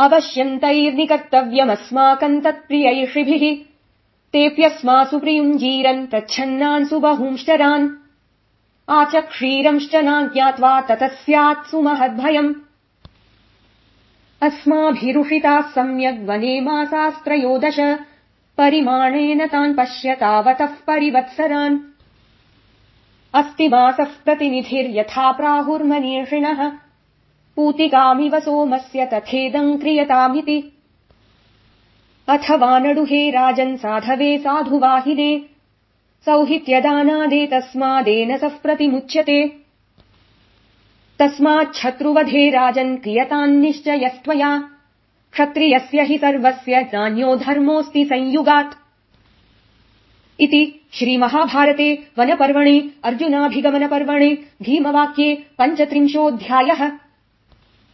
अवश्यन्तैर्निकर्तव्यमस्माकम् तत्प्रियैषिभिः। तेऽप्यस्मासु प्रियुञ्जीरन् प्रच्छन्नान् सुबहुंश्चरान्। आचक्षीरंश्च नाज्ञात्वा ततः स्यात्सु महद्भयम् अस्माभिरुषिताः सम्यग् मासास्त्रयोदश। परिमाणेन तान् पश्य तावतः परिवत्सरान्। अस्ति मासः प्रतिनिधिर्यथा प्राहुर्मनीषिणः पूतिकामिव सोमस्य तथेदम् क्रियतामिति। अथवा नडुहे राजन् साधवे साधुवाहिने सौहित्यदानादेतस्मादेन सः प्रतिमुच्यते। तस्माच्छत्रुवधे राजन् क्रियतान्निश्चयस्त्वया क्षत्रियस्य हि सर्वस्य नान्यो धर्मोऽस्ति संयुगात्। इति श्रीमहाभारते वनपर्वणि अर्जुनाभिगमनपर्वणि भीमवाक्ये पञ्चत्रिंशोऽध्यायः